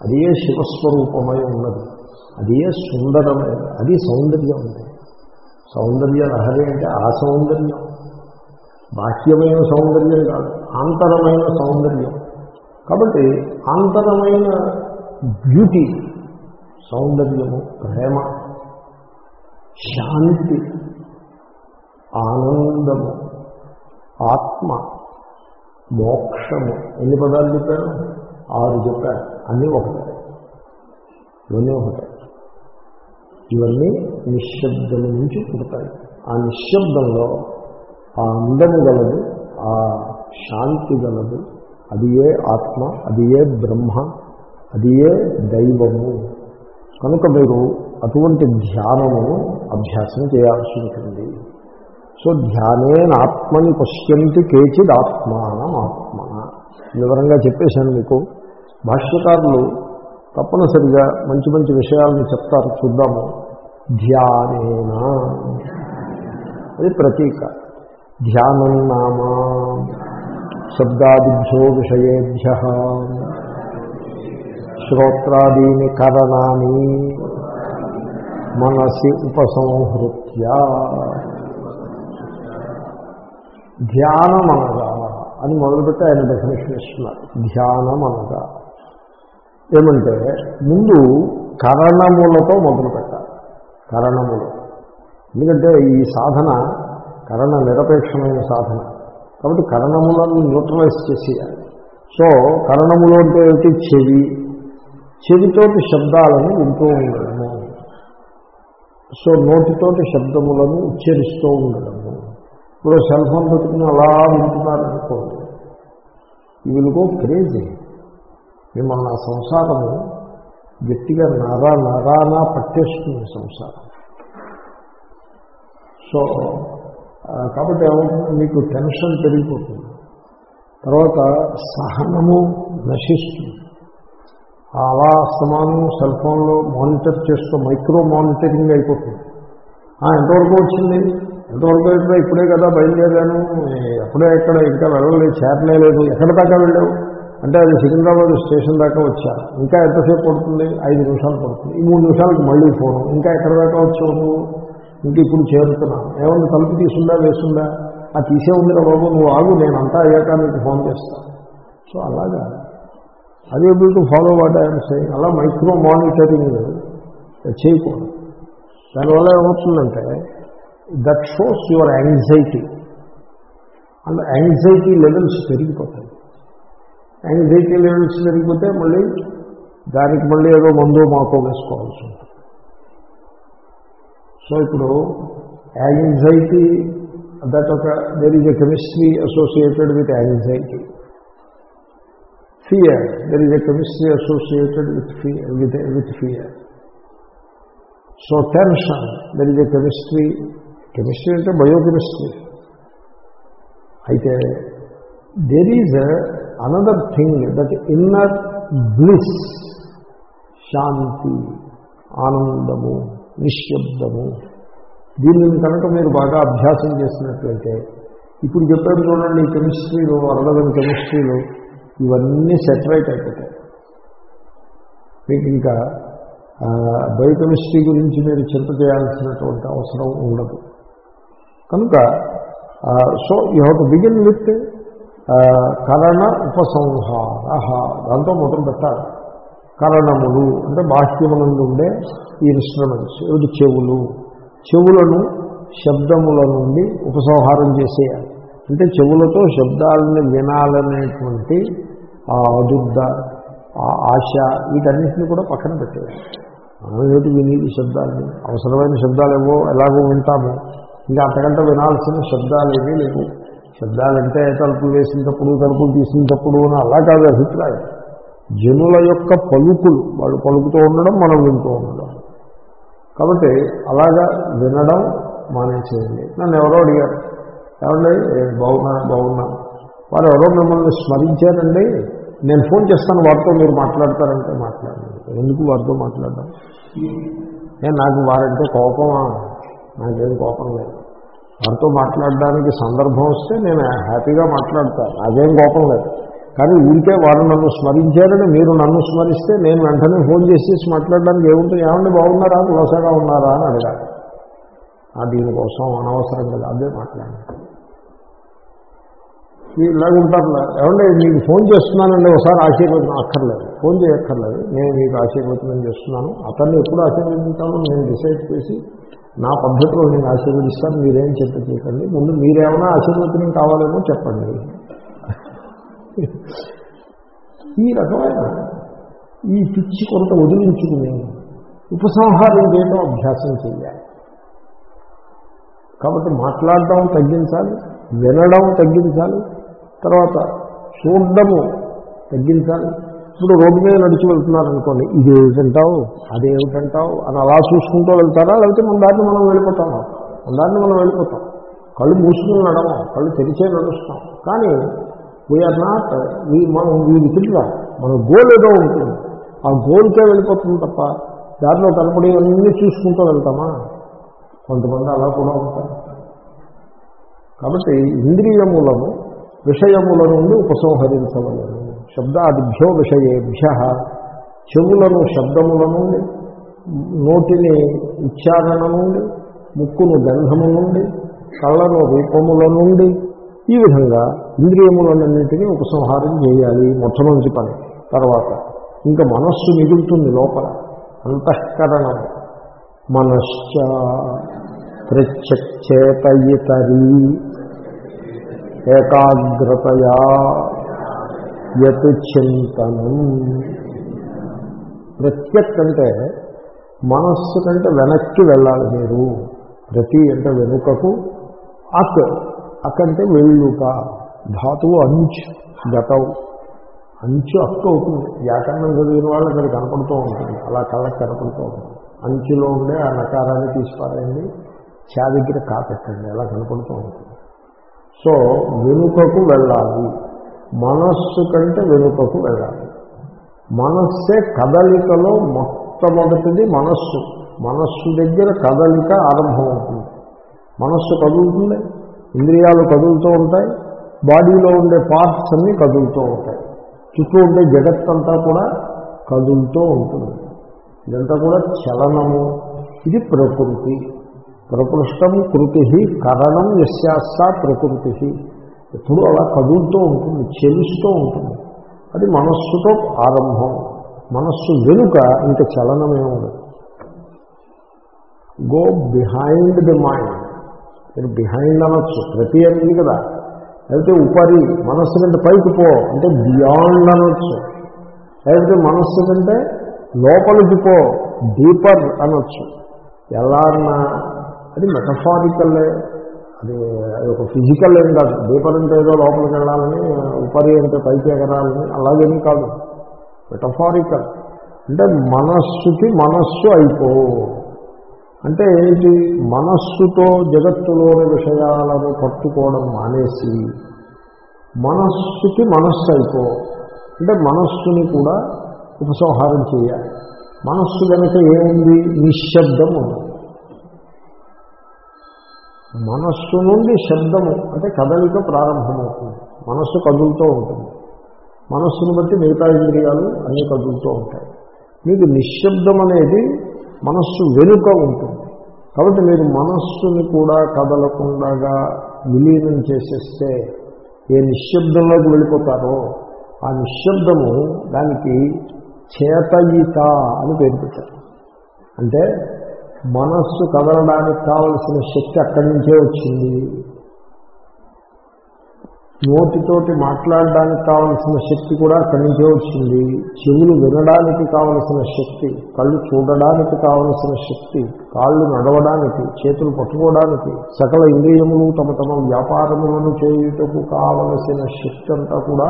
అదే శివస్వరూపమై ఉన్నది అది ఏ సుందరమైనది అది సౌందర్యం ఉంది సౌందర్య లహరి అంటే ఆ సౌందర్యం బాహ్యమైన సౌందర్యం కాదు ఆంతరమైన సౌందర్యం కాబట్టి ఆంతరమైన బ్యూటీ సౌందర్యము ప్రేమ శాంతి ఆనందము ఆత్మ మోక్షము. ఎన్ని పదాలు చెప్పాను ఆరు చెప్పాను అన్నీ ఒకటే. ఇవన్నీ ఒకటే. ఇవన్నీ నిశ్శబ్దం నుంచి పుడతాయి. ఆ నిశ్శబ్దంలో ఆ అందము గలదు ఆ శాంతి గలదు అది ఏ ఆత్మ అది ఏ బ్రహ్మ అది ఏ దైవము. కనుక మీరు అటువంటి ధ్యానమును అభ్యాసం చేయాల్సి ఉంటుంది. సో ధ్యానేన ఆత్మని పశ్యంతి కేచిద్ ఆత్మానం ఆత్మ వివరంగా చెప్పేశాను మీకు. భాష్యకారులు తప్పనిసరిగా మంచి మంచి విషయాలను చెప్తారు. చూద్దాము. ధ్యానేనా. అది ప్రతీక. ధ్యానం నామా. శబ్దాదిభ్యో విషయేభ్య. శ్రోత్రాదీని కరణాన్ని మనసి ఉపసంహృత్య. ధ్యానం అనగా అని మొదలుపెట్టి ఆయన డెఫినేషన్ ఇస్తున్నారు. ధ్యానం అనగా ఏమంటే ముందు కరణములతో మొదలు పెట్టాలి. కరణములు. ఎందుకంటే ఈ సాధన కరణ నిరపేక్షమైన సాధన. కాబట్టి కరణములను న్యూట్రలైజ్ చేసేయాలి. సో కరణములు అంటే ఏమిటి? చెవి. చెవితోటి శబ్దాలను వింటూ ఉండడము. సో నోటితోటి శబ్దములను ఉచ్చరిస్తూ ఉండడము. ఇప్పుడు సెల్ ఫోన్ పెట్టుకుని అలా వింటున్నారనుకోండి ఇవిలుగో క్రేజీ. మిమ్మల్ని ఆ సంసారము గట్టిగా నరా నరానా పట్టేస్తుంది సంసారం. సో కాబట్టి ఏమవుతుంది? మీకు టెన్షన్ పెరిగిపోతుంది. తర్వాత సహనము నశిస్తుంది. అలా అస్తమానం సెల్ ఫోన్లో మానిటర్ చేస్తూ మైక్రో మానిటరింగ్ అయిపోతుంది. ఎంతవరకు వచ్చింది? ఎంతవరకు అయితే ఇప్పుడే కదా బయలుదేరాను. ఎప్పుడే ఎక్కడ? ఇంకా వెళ్ళలేదు చేరలేదు ఎక్కడ దాకా వెళ్ళావు? అంటే అది సికింద్రాబాద్ స్టేషన్ దాకా వచ్చా. ఇంకా ఎంతసేపు పడుతుంది? ఐదు నిమిషాలు పడుతుంది. ఈ మూడు నిమిషాలకు మళ్ళీ ఫోను. ఇంకా ఎక్కడ దాకా వచ్చావు ఇంక ఇప్పుడు చేరుతున్నాను ఏమన్నా తలుపు తీసుందా వేసుందా? ఆ తీసే ఉందిరా బాబు నువ్వు ఆగు నేను అంతా అయ్యాక నీకు ఫోన్ చేస్తాను సో అలాగా. అది able to follow what I'm saying. అలా మైక్రో మానిటరింగ్ చేయకూడదు. దానివల్ల ఏమవుతుందంటే that shows your anxiety. And anxiety levels పెరిగిపోతాయి. యాంగ్జైటీ లెవెల్స్ పెరిగిపోతే మళ్ళీ దానికి మళ్ళీ ఏదో మందు మాకో వేసుకోవాల్సి ఉంటుంది. సో ఇప్పుడు యాంగ్జైటీ దట్ ఒక there is a chemistry associated with anxiety fear there is a chemistry associated with fear with with fear so tension there is a chemistry chemistry అంటే బయోకెమిస్ట్రీ అయితే there is another thing that inner bliss శాంతి ఆనందము. నిశ్శబ్దము. దీనిని కనుక మీరు బాగా అభ్యాసం చేసినట్లయితే ఇప్పుడు చెప్పాను చూడండి కెమిస్ట్రీలు అరడదని కెమిస్ట్రీలు ఇవన్నీ సెటరైట్ అయిపోతాయి. మీకు ఇంకా బయోకెమిస్ట్రీ గురించి మీరు చింత చేయాల్సినటువంటి అవసరం ఉండదు. కనుక so you have to begin with కరణ ఉపసంహార. దాంతో మొదలు పెట్టాలి. కరణములు అంటే బాహ్యమునందు ఉండే ఈ ఇన్స్ట్రుమెంట్స్ ఏమిటి చెవులు? చెవులను శబ్దముల నుండి ఉపసంహారం చేసేయాలి. అంటే చెవులతో శబ్దాలను వినాలనేటువంటి ఆ అదుద్ద ఆ ఆశ వీటన్నింటినీ కూడా పక్కన పెట్టేయాలి. ఏమిటి వినేది శబ్దాలని? అవసరమైన శబ్దాలు ఏవో ఎలాగో వింటాము. ఇంకా అంతకంటే వినాల్సిన శబ్దాలు ఏమీ లేవు. శబ్దాలంటే తలుపులు వేసినప్పుడు తలుపులు తీసినప్పుడు అని అలా కాదు అభిప్రాయం. జనుల యొక్క పలుకులు వాళ్ళు పలుకుతూ ఉండడం మనం వింటూ ఉండడం. కాబట్టి అలాగా వినడం మానేసేయండి. నన్ను ఎవరో అడిగారు. ఏమండి? బాగున్నా బాగున్నా. వారు ఎవరో మిమ్మల్ని స్మరించారండి? నేను ఫోన్ చేస్తాను వారితో మీరు మాట్లాడతారంటే మాట్లాడండి. ఎందుకు వారితో మాట్లాడడం? నేను నాకు వారంటే కోపమా? నాకేం కోపం లేదు. వారితో మాట్లాడడానికి సందర్భం వస్తే నేను హ్యాపీగా మాట్లాడతాను. నాకేం కోపం లేదు. కానీ ఊరికే వారు నన్ను స్మరించారని మీరు నన్ను స్మరిస్తే నేను వెంటనే ఫోన్ చేసేసి మాట్లాడడానికి ఏముంటుంది? ఏమండి బాగున్నారా? కులసగా ఉన్నారా? అని అడగాలి ఆ దీనికోసం అనవసరం కదా అదే మాట్లాడండి ఇలాగ ఉంటారు ఏమంటే మీకు ఫోన్ చేస్తున్నానండి ఒకసారి ఆశీర్వచనం అక్కర్లేదు. ఫోన్ చేయక్కర్లేదు. నేను మీకు ఆశీర్వచనం చేస్తున్నాను. అతన్ని ఎప్పుడు ఆశీర్వదించాలో నేను డిసైడ్ చేసి నా పద్ధతిలో నేను ఆశీర్వదిస్తాను. మీరేం చెప్పండి చేయకండి. ముందు మీరేమైనా ఆశీర్వచనం కావాలేమో చెప్పండి. ఈ రకమైన ఈ పిచ్చి కొంత వదిలించుకుని ఉపసంహారం చేయడం అభ్యాసం చేయాలి. కాబట్టి మాట్లాడడం తగ్గించాలి వినడం తగ్గించాలి తర్వాత చూడడము తగ్గించాలి. ఇప్పుడు రోడ్డు మీద నడిచి వెళ్తున్నారనుకోండి ఇది ఏమిటంటావు అదేమిటంటావు అని అలా చూసుకుంటూ వెళ్తారా? లేకపోతే మన దాన్ని మనం వెళ్ళిపోతాం మన దాన్ని మనం వెళ్ళిపోతాం. కళ్ళు మూసుకుని నడవం కళ్ళు తెరిచే నడుస్తాం. కానీ వీఆర్ నాట్ uh, మనం వీడి తిరిగా మన గోల్ ఏదో ఉంటుంది. ఆ గోల్కే వెళ్ళిపోతుంది తప్ప దాంట్లో కనపడి అన్నీ చూసుకుంటూ వెళ్తామా? కొంతమంది అలా కూడా ఉంటారు. కాబట్టి ఇంద్రియములను విషయముల నుండి ఉపసంహరించవలను శబ్దాదిభ్యో విషయేభ్య. చెవులను శబ్దముల నుండి నోటిని ఉచ్చారణ నుండి ముక్కును గంధము నుండి కళ్ళను రూపముల నుండి ఈ విధంగా ఇంద్రియములన్నింటినీ ఉపసంహారం చేయాలి మొట్టమొదటి పని. తర్వాత ఇంకా మనస్సు మిగులుతుంది లోపల. అంతఃకరణం. మనశ్చ ప్రత్యక్షేతయితరీ. ఏకాగ్రతయా యత్ చింతనం. ప్రత్యక్ అంటే మనస్సు కంటే వెనక్కి వెళ్ళాలి మీరు. ప్రతి అంటే వెనుకకు అక్ అక్ అంటే వెళ్ళుట ధాతువు అంచు గతవు అంచు అక్క అవుతుంది. వ్యాకరణం చదివిన వాళ్ళు అక్కడ కనపడుతూ ఉంటుంది. అలా కళ్ళకి కనపడుతూ ఉంటుంది. అంచులో ఉండే ఆ నకారాన్ని తీసిపారండి చా దగ్గర కాపెట్టండి అలా కనపడుతూ ఉంటుంది. సో వెనుకకు వెళ్ళాలి. మనస్సు కంటే వెనుకకు వెళ్ళాలి. మనస్సే కదలికలో మొట్టమొదటిది మనస్సు. మనస్సు దగ్గర కదలిక ఆరంభమవుతుంది. మనస్సు కదులుతుంది. ఇంద్రియాలు కదులుతూ ఉంటాయి బాడీలో ఉండే పార్ట్స్ అన్నీ కదులుతూ ఉంటాయి. చుట్టూ ఉండే జగత్తంతా కూడా కదులుతూ ఉంటుంది. ఇదంతా కూడా చలనము. ఇది ప్రకృతి. ప్రకృష్టం కృతి కరణం యశాస్సా ప్రకృతి. ఎప్పుడు అలా కదులుతూ ఉంటుంది చెలుస్తూ ఉంటుంది. అది మనస్సుతో ఆరంభం. మనస్సు వెనుక ఇంకా చలనమే ఉండదు. గో బిహైండ్ ది మైండ్ మీరు బిహైండ్ అనొచ్చు ప్రతి అనేది కదా. లేకపోతే ఉపరి మనస్సు కంటే పైకి పో అంటే బియాండ్ అనొచ్చు. లేకపోతే మనస్సు కంటే లోపలికి పో డీపర్ అనొచ్చు. ఎలా అన్నా అది మెటఫారికల్ అది అది ఒక ఫిజికల్ ఏం కాదు. డీపర్ అంటే ఏదో లోపలికి వెళ్ళాలని ఉపరి అంటే పైకి ఎగరాలని అలాగేమీ కాదు. మెటఫారికల్ అంటే మనస్సుకి మనస్సు అయిపో. అంటే ఏంటి? మనస్సుతో జగత్తులోని విషయాలను పట్టుకోవడం మానేసి మనస్సుకి మనస్సు అయిపో అంటే మనస్సుని కూడా ఉపసంహారం చేయాలి. మనస్సు కనుక ఏముంది? నిశ్శబ్దం ఉంది మనస్సు నుండి శబ్దము అంటే కదలిక ప్రారంభమవుతుంది. మనస్సు కదులుతూ ఉంటుంది. మనస్సును బట్టి మిగతా ఇంద్రియాలు అన్నీ కదులుతూ ఉంటాయి. మీకు నిశ్శబ్దం అనేది మనస్సు వెనుక ఉంటుంది. కాబట్టి మీరు మనస్సుని కూడా కదలకుండా విలీనం చేసేస్తే ఏ నిశ్శబ్దంలోకి వెళ్ళిపోతారో ఆ నిశ్శబ్దము దానికి చేతయిత అని పేరు పెట్టారు. అంటే మనస్సు కదలడానికి కావలసిన శక్తి అక్కడి నుంచే వచ్చింది. నోటితోటి మాట్లాడడానికి కావలసిన శక్తి కూడా అక్కడి నుంచే వచ్చింది. చెవులు వినడానికి కావలసిన శక్తి కళ్ళు చూడడానికి కావలసిన శక్తి కాళ్ళు నడవడానికి చేతులు పట్టుకోవడానికి సకల ఇంద్రియములు తమ తమ వ్యాపారములను చేయుటకు కావలసిన శక్తి అంతా కూడా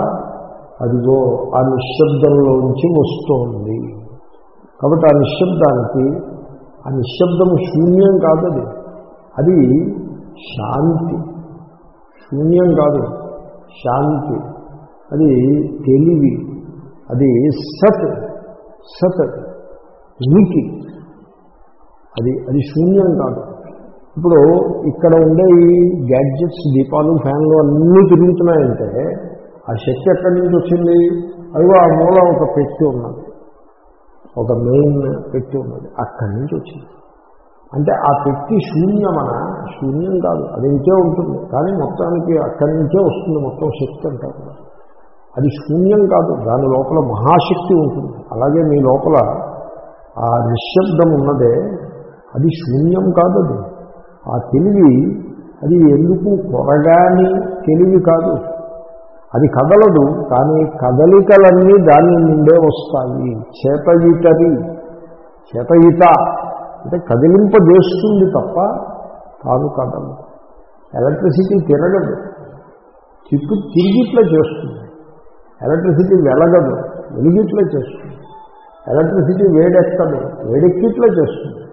అదిగో ఆ నిశ్శబ్దంలోంచి వస్తోంది. కాబట్టి ఆ నిశ్శబ్దానికి ఆ నిశ్శబ్దము శూన్యం కాదు అది శాంతి. శూన్యం కాదు. శాంతి అది తెలివి అది సత్ సత్ ఉనికి. అది అది శూన్యం కాదు. ఇప్పుడు ఇక్కడ ఉండే ఈ గ్యాడ్జెట్స్ దీపాలు ఫ్యాన్లు అన్నీ తిరుగుతున్నాయంటే ఆ శక్తి ఎక్కడి నుంచి వచ్చింది? అదిగో ఆ మూల ఒక పెట్టి ఉన్నది. ఒక మెయిన్ పెట్టి ఉన్నది. అక్కడి నుంచి వచ్చింది. అంటే ఆ పెట్టి శూన్యమన? శూన్యం కాదు. అది ఇంకే ఉంటుంది. కానీ మొత్తానికి అక్కడి నుంచే వస్తుంది మొత్తం శక్తి అంటారు అది శూన్యం కాదు. దాని లోపల మహాశక్తి ఉంటుంది. అలాగే మీ లోపల ఆ నిశ్శబ్దం ఉన్నదే. అది శూన్యం కాదు అది. ఆ తెలివి అది ఎందుకు కొరగాని తెలివి కాదు. అది కదలదు. కానీ కదలికలన్నీ దాని నుండే వస్తాయి. చేతయితరి. చేతయిత. అంటే కదిలింపజేస్తుంది తప్ప తాను కదలదు ఎలక్ట్రిసిటీ తిరగదు. చిప్పు తిరిగిట్లా చేస్తుంది. ఎలక్ట్రిసిటీ వెలగదు. వెలిగిట్లా చేస్తుంది. ఎలక్ట్రిసిటీ వేడెక్కదు వేడెక్కిట్లా చేస్తుంది.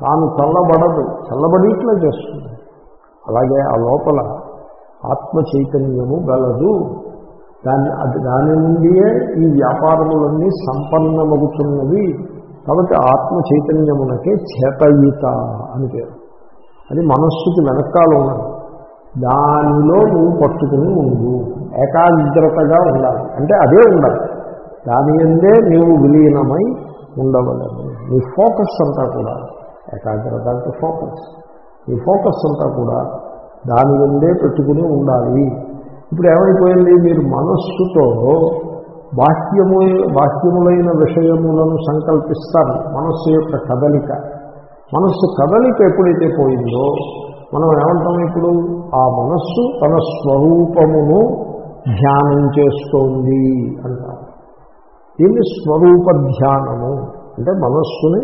తాను చల్లబడదు. చల్లబడిట్లా చేస్తుంది. అలాగే ఆ లోపల ఆత్మ చైతన్యము గలదు. దాన్ని అది దాని నుండియే ఈ వ్యాపారములన్నీ సంపన్నమగుతున్నవి. కాబట్టి ఆత్మ చైతన్యమునకే చేతయిత అని పేరు. అది మనస్సుకి వెనకాల ఉన్నది. దానిలో నువ్వు పట్టుకుని ఉండు. ఏకాగ్రతగా ఉండాలి. అంటే అదే ఉండాలి. దాని ఎందే నీవు విలీనమై ఉండవలేదు నీ ఫోకస్ అంతా కూడా ఏకాగ్రత అంటే ఫోకస్. నీ ఫోకస్ అంతా కూడా దాని ఎందే పెట్టుకుని ఉండాలి. ఇప్పుడు ఏమైపోయింది? మీరు మనస్సుతో బాహ్యము బాహ్యములైన విషయములను సంకల్పిస్తారు. మనస్సు యొక్క కదలిక. మనస్సు కదలిక ఎప్పుడైతే పోయిందో మనం ఏమంటాం ఇప్పుడు? ఆ మనస్సు తన స్వరూపమును ధ్యానం చేస్తోంది అంటాం. దీన్ని స్వరూప ధ్యానము అంటే మనస్సుని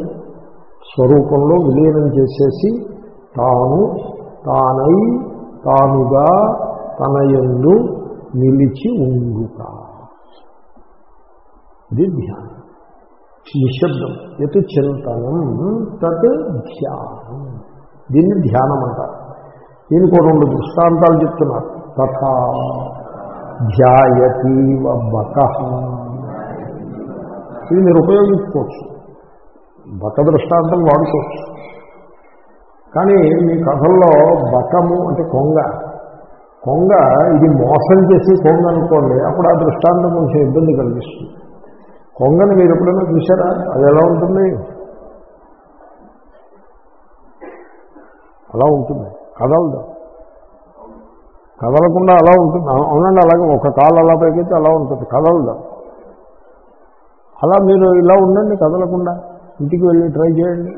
స్వరూపంలో విలీనం చేసేసి తాను తానై తానుగా తన ఎందు నిలిచి ఉండుతాను ఇది ధ్యానం నిశ్శబ్దం. ఎటు చింతనం తత్ ధ్యానం. దీన్ని ధ్యానం అంటారు. దీనికి రెండు దృష్టాంతాలు చెప్తున్నారు. తథా ధ్యాయతీవ బక ఇది మీరు ఉపయోగించుకోవచ్చు. బక దృష్టాంతం వాడుకోవచ్చు కానీ మీ కథల్లో బకము అంటే కొంగ. కొంగ ఇది మోసం చేసి కొంగ అనుకోండి అప్పుడు ఆ దృష్టాంతం కొంచెం ఇబ్బంది కలిగిస్తుంది. కొంగని మీరు ఎప్పుడైనా చూసారా అది ఎలా ఉంటుంది? అలా ఉంటుంది. కదలదు. కదలకుండా అలా ఉంటుంది. అవునండి అలాగే ఒక కాలు అలా పైకైతే అలా ఉంటుంది. కదలదు. అలా మీరు ఇలా ఉండండి కదలకుండా. ఇంటికి వెళ్ళి ట్రై చేయండి.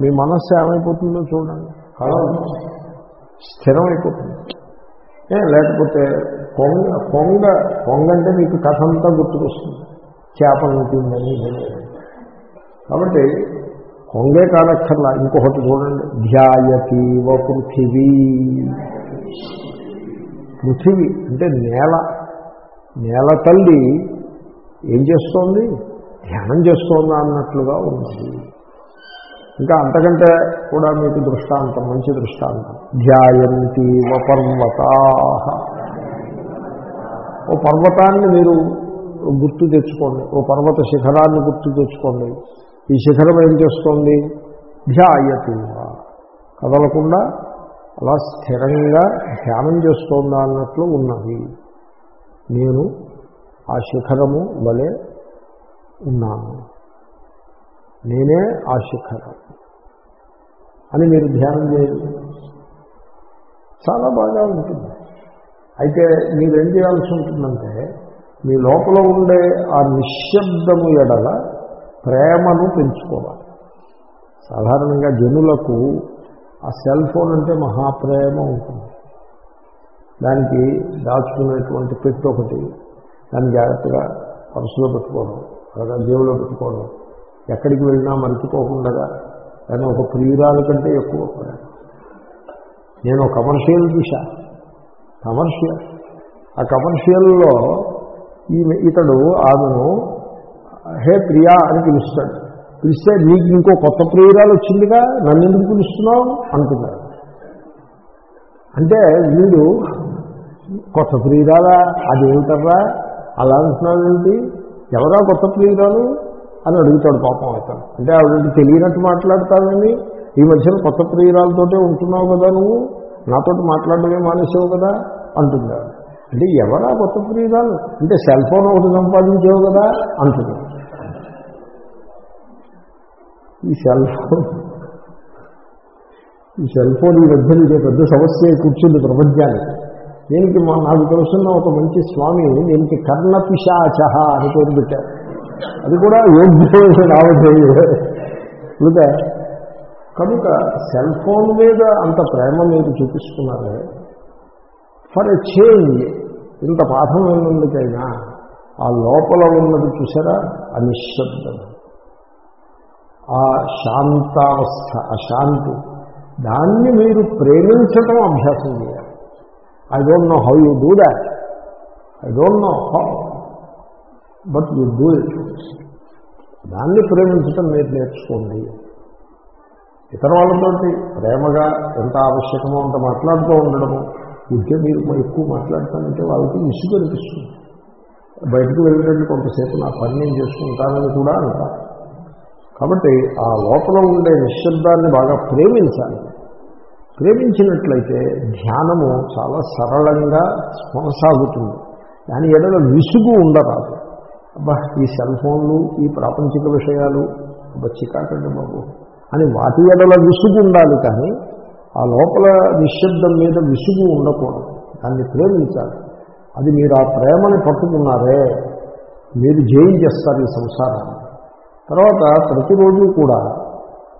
మీ మనస్సు ఏమైపోతుందో చూడండి. కదలదు. స్థిరమైపోతుంది. లేకపోతే కొంగ కొంగ కొంగ అంటే మీకు కథ అంతా గుర్తుకొస్తుంది. చేపలు ఉంటుందని కాబట్టి కొంగే కానక్కర్లా ఇంకొకటి చూడండి. ధ్యాయతీవ పృథివీ. పృథివీ అంటే నేల. నేల తల్లి ఏం చేస్తోంది? ధ్యానం చేస్తోందా అన్నట్లుగా ఉంది. ఇంకా అంతకంటే కూడా మీకు దృష్టాంతం మంచి దృష్టాంతం. ధ్యాయంతి పర్వతా. ఓ పర్వతాన్ని మీరు గుర్తు తెచ్చుకోండి. ఓ పర్వత శిఖరాన్ని గుర్తు తెచ్చుకోండి. ఈ శిఖరం ఏం చేస్తోంది? ధ్యాయతి. కదలకుండా అలా స్థిరంగా ధ్యానం చేస్తోందా అన్నట్లు ఉన్నది. నేను ఆ శిఖరము వలె ఉన్నాను. నేనే ఆ శిఖరం అని మీరు ధ్యానం చేయండి చాలా బాగా ఉంటుంది. అయితే మీరేం చేయాల్సి ఉంటుందంటే మీ లోపల ఉండే ఆ నిశ్శబ్దము ఎడల ప్రేమను పెంచుకోవాలి. సాధారణంగా జనులకు ఆ సెల్ ఫోన్ అంటే మహాప్రేమ ఉంటుంది. దానికి దాచుకునేటువంటి పెట్టు ఒకటి దాన్ని జాగ్రత్తగా పర్సులో పెట్టుకోవడం లేదా జేబులో పెట్టుకోవడం ఎక్కడికి వెళ్ళినా మర్చిపోకుండా కానీ ఒక ప్రియురాల కంటే ఎక్కువ నేను కమర్షియల్ చూశా కమర్షియల్. ఆ కమర్షియల్లో ఈమె ఇతడు ఆమెను హే ప్రియా అని పిలుస్తాడు. పిలిస్తే నీకు ఇంకో కొత్త ప్రియురాలు వచ్చిందిగా? నన్ను ఎందుకు పిలుస్తున్నావు? అంటున్నాడు అంటే వీడు కొత్త ప్రియురాలా? అది ఏమిటర్రా? అలా అంటున్నాడు ఏంటి ఎవరా కొత్త ప్రియురాలు? అని అడుగుతాడు పాపం అతను. అంటే ఆవిడ తెలియనట్టు మాట్లాడతానని ఈ మధ్యన కొత్త ప్రియురాలతోటే ఉంటున్నావు కదా నువ్వు? నాతోటి మాట్లాడమే మానేసావు కదా? అంటున్నాడు అంటే ఎవరా కొత్త ప్రియురాలు అంటే సెల్ ఫోన్ ఒకటి సంపాదించావు కదా అంటుంది. ఈ సెల్ ఫోన్ ఈ సెల్ ఫోన్ ఈ మధ్య ఇదే పెద్ద సమస్య కూర్చుంది ప్రపంచానికి. దీనికి మా నాకు తెలుసున్న ఒక మంచి స్వామి దీనికి కర్ణపిశాచ అని పేరు పెట్టారు. అది కూడా యోగ్యమైన నామధేయ కనుక కనుక సెల్ ఫోన్ మీద అంత ప్రేమ మీరు చూపిస్తున్నారే ఫర్ ఎ చేంజ్ ఇంత పాఠం ఉన్నందుకైనా ఆ లోపల ఉన్నది చూసారా? ఆ నిశ్శబ్దం ఆ శాంతావస్థ ఆ శాంతి. దాన్ని మీరు ప్రేమించటం అభ్యాసం చేయాలి. I don't know how you do that I don't know how but you do it దాన్ని ప్రేమించటం మీరు నేర్చుకోండి. ఇతర వాళ్ళతోటి ప్రేమగా ఎంత ఆవశ్యకమో అంత మాట్లాడుతూ ఉండడము. ఇంకే మీరు ఎక్కువ మాట్లాడతానంటే వాళ్ళకి ఇసుగు అనిపిస్తుంది. బయటకు వెళ్ళినట్టు కొంతసేపు నా పని నేను చేసుకుంటానని కూడా అంటారు. కాబట్టి ఆ లోపల ఉండే నిశ్శబ్దాన్ని బాగా ప్రేమించాలి. ప్రేమించినట్లయితే ధ్యానము చాలా సరళంగా కొనసాగుతుంది. దాని ఎడల విసుగు ఉండరాదు. అబ్బా ఈ సెల్ ఫోన్లు ఈ ప్రాపంచిక విషయాలు అబ్బా చికాకండి బాబు అని వాటి ఎడల విసుగు ఉండాలి కానీ ఆ లోపల నిశ్శబ్దం మీద విసుగు ఉండకూడదు. దాన్ని ప్రేమించాలి. అది మీరు ఆ ప్రేమని పట్టుకున్నారే మీరు జయించేస్తారు ఈ సంసారాన్ని. తర్వాత ప్రతిరోజు కూడా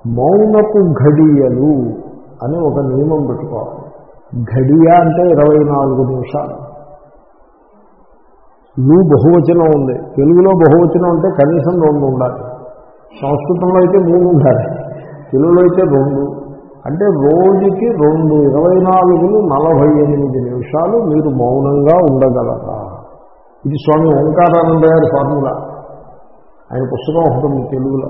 మౌనపు ఘడియలు అని ఒక నియమం పెట్టుకోవాలి. ఘడియ అంటే ఇరవై నాలుగు నిమిషాలు. లు బహువచనం ఉంది. తెలుగులో బహువచనం అంటే కనీసం రెండు ఉండాలి. సంస్కృతంలో అయితే మూడు ఉండాలి. తెలుగులో అయితే రెండు. అంటే రోజుకి రెండు ఇరవై నాలుగులు నలభై ఎనిమిది నిమిషాలు మీరు మౌనంగా ఉండగలరా? ఇది స్వామి ఓంకారానంద గారి ఫార్ములా. ఆయన పుస్తకం ఒకటి తెలుగులో.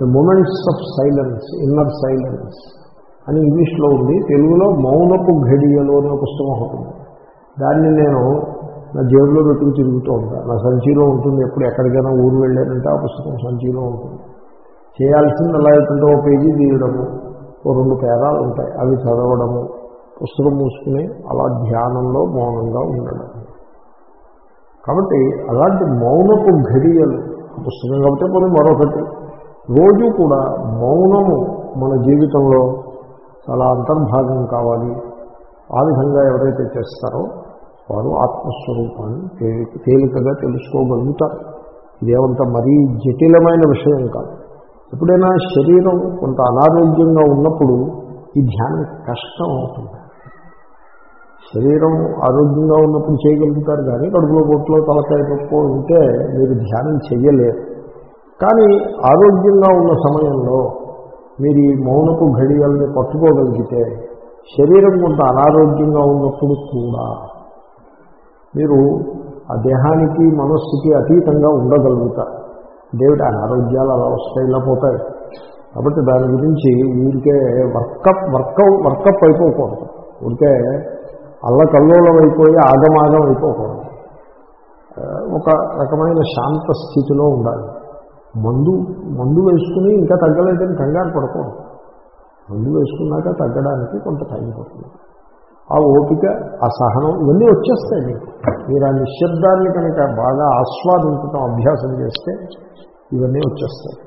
The moments of silence inner silence అని ఇంగ్లీష్లో ఉంది. తెలుగులో మౌనపు ఘడియలు అనే పుస్తకం ఒకటి దాన్ని నేను నా జేబులో పెట్టుకు తిరుగుతూ ఉంటాను నా సంచిలో ఉంటుంది. ఎప్పుడు ఎక్కడికైనా ఊరు వెళ్ళానంటే ఆ పుస్తకం సంచిలో ఉంటుంది. చేయాల్సింది అలా ఏంటంటే ఓ పేజీ తీయడము. ఓ రెండు పేరాలు ఉంటాయి. అవి చదవడము పుస్తకం మూసుకుని అలా ధ్యానంలో మౌనంగా ఉండడం. కాబట్టి అలాంటి మౌనపు ఘడియలు పుస్తకం కాబట్టి పోనీ మరొకటి రోజు కూడా మౌనము మన జీవితంలో చాలా అంతర్భాగం కావాలి. ఆ విధంగా ఎవరైతే చేస్తారో వారు ఆత్మస్వరూపాన్ని తేలికగా తెలుసుకోగలుగుతారు. ఇదేమంత మరీ జటిలమైన విషయం కాదు. ఎప్పుడైనా శరీరం కొంత అనారోగ్యంగా ఉన్నప్పుడు ఈ ధ్యానం కష్టం అవుతుంది. శరీరం ఆరోగ్యంగా ఉన్నప్పుడు చేయగలుగుతారు కానీ కడుపులో పొట్టులో తలకాయ నొప్పో ఉంటే మీరు ధ్యానం చేయలేరు కానీ ఆరోగ్యంగా ఉన్న సమయంలో మీరు ఈ మౌనపు ఘడియల్ని పట్టుకోగలిగితే శరీరం కొంత అనారోగ్యంగా ఉన్నప్పుడు కూడా మీరు ఆ దేహానికి మనస్సుకి అతీతంగా ఉండగలుగుతారు. దేవుడి అనారోగ్యాలు అలా వస్తాయి ఇలా పోతాయి. కాబట్టి దాని గురించి ఊరికే వర్కప్ వర్కౌట్ వర్కప్ అయిపోకూడదు. ఊరికే అల్లకల్లోలం అయిపోయి ఆగమాగం అయిపోకూడదు. ఒక రకమైన శాంత స్థితిలో ఉండాలి. మందు మందు వేసుకుని ఇంకా తగ్గలేదని కంగారు పడకూడదు. మందు వేసుకున్నాక తగ్గడానికి కొంత టైం పడుతుంది. ఆ ఓపిక ఆ సహనం ఇవన్నీ వచ్చేస్తాయి మీకు. మీరు ఆ నిశ్శబ్దాన్ని కనుక బాగా ఆస్వాదించడం అభ్యాసం చేస్తే ఇవన్నీ వచ్చేస్తాయి.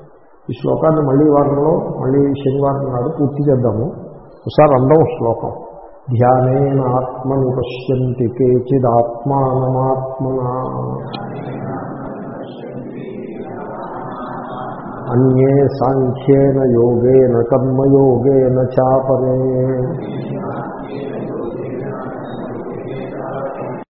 ఈ శ్లోకాన్ని మళ్ళీ వారంలో మళ్ళీ శనివారం నాడు పూర్తి చేద్దాము. ఒకసారి అందం శ్లోకం. ధ్యానేనాత్మని పశ్యంతి కేచిదాత్మానమాత్మన. అన్యే సాంఖ్యేన యోగేన కర్మయోగేన చాపరే.